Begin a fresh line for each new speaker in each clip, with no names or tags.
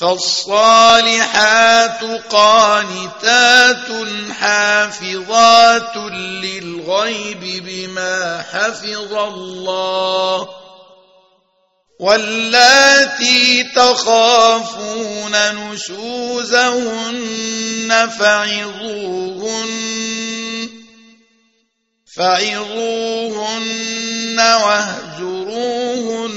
فالصالحات قانتات حافظات للغيب بما حفظ الله واللاتي تخافون نشوزهن فعظوهن فعظوهن واهجروهن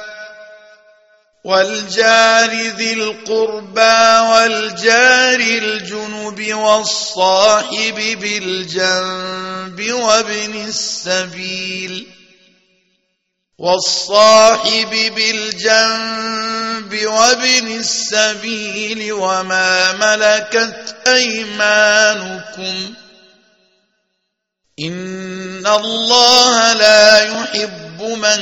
والجار ذي القربى والجار الجنب والصاحب بالجنب وابن السبيل والصاحب بالجنب وابن السبيل وما ملكت أيمانكم إن الله لا يحب من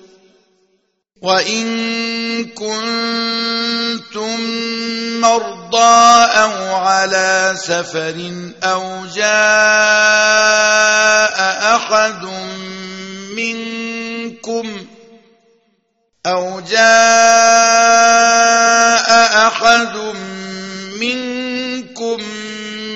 وإن كنتم مرضى أو على سفر أو جاء أحد منكم أو جاء أحد منكم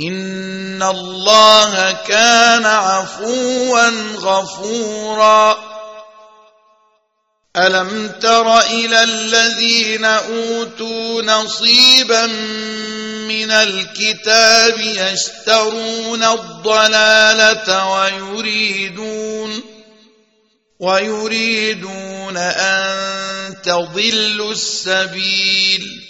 إن الله كان عفوا غفورا. ألم تر إلى الذين أوتوا نصيبا من الكتاب يشترون الضلالة ويريدون ويريدون أن تضلوا السبيل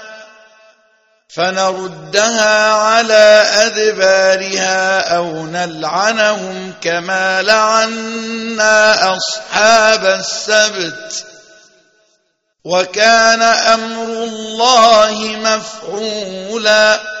فنردها على أدبارها أو نلعنهم كما لعنا أصحاب السبت. وكان أمر الله مفعولا.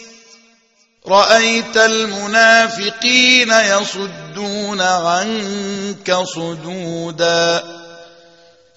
رأيت المنافقين يصدون عنك صدودا.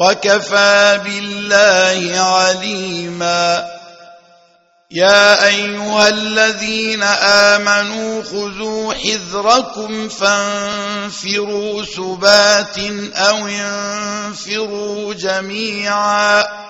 وكفى بالله عليما. يا أيها الذين آمنوا خذوا حذركم فانفروا ثبات أو انفروا جميعا.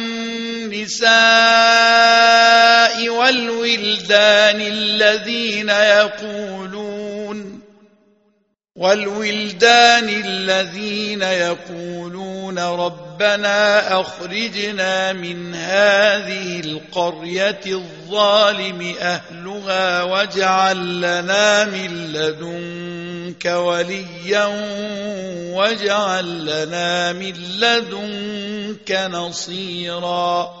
والولدان الذين يقولون والولدان الذين يقولون ربنا أخرجنا من هذه القرية الظالم أهلها واجعل لنا من لدنك وليا واجعل لنا من لدنك نصيرا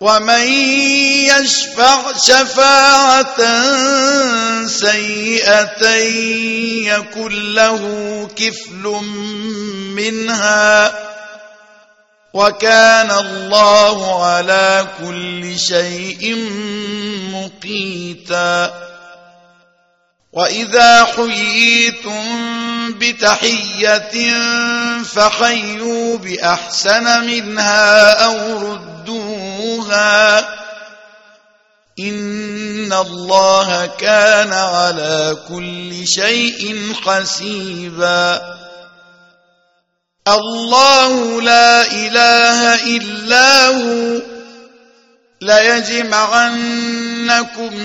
ومن يشفع شفاعة سيئة يكن له كفل منها وكان الله على كل شيء مقيتا. وإذا حييتم بتحية فحيوا بأحسن منها أو ردوها إن الله كان على كل شيء حسيبا. الله لا إله إلا هو. ليجمعنكم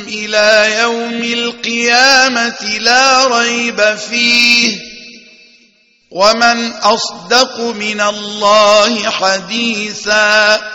إلى يوم القيامة لا ريب فيه. ومن أصدق من الله حديثا.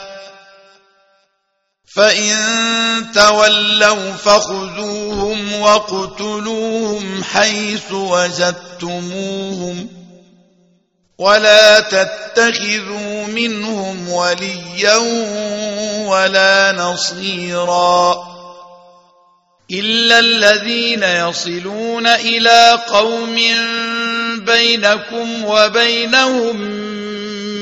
فإن تولوا فخذوهم وقتلوهم حيث وجدتموهم ولا تتخذوا منهم وليا ولا نصيراً إلا الذين يصلون إلى قوم بينكم وبينهم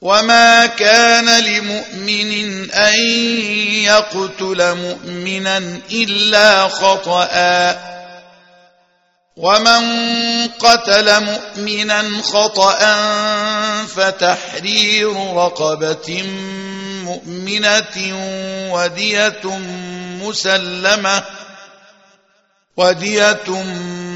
وما كان لمؤمن أن يقتل مؤمنا إلا خطأ. ومن قتل مؤمنا خطأ فتحرير رقبة مؤمنة ودية مسلمة ودية مسلمة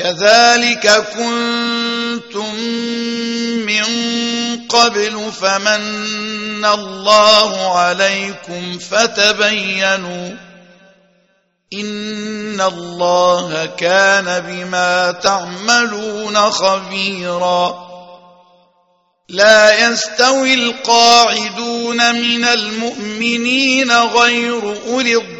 كذلك كنتم من قبل فمن الله عليكم فتبينوا إن الله كان بما تعملون خبيرا لا يستوي القاعدون من المؤمنين غير أولي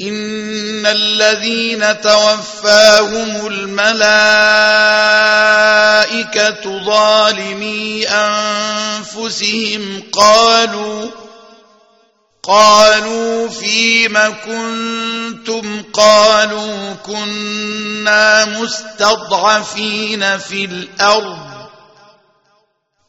إن الذين توفاهم الملائكة ظالمي أنفسهم قالوا قالوا فيم كنتم؟ قالوا كنا مستضعفين في الأرض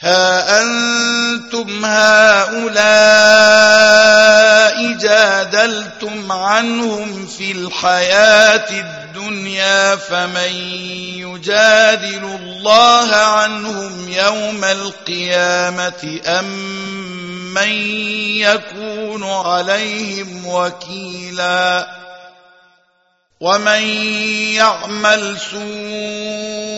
ها أنتم هؤلاء جادلتم عنهم في الحياة الدنيا فمن يجادل الله عنهم يوم القيامة أم من يكون عليهم وكيلا ومن يعمل سوءا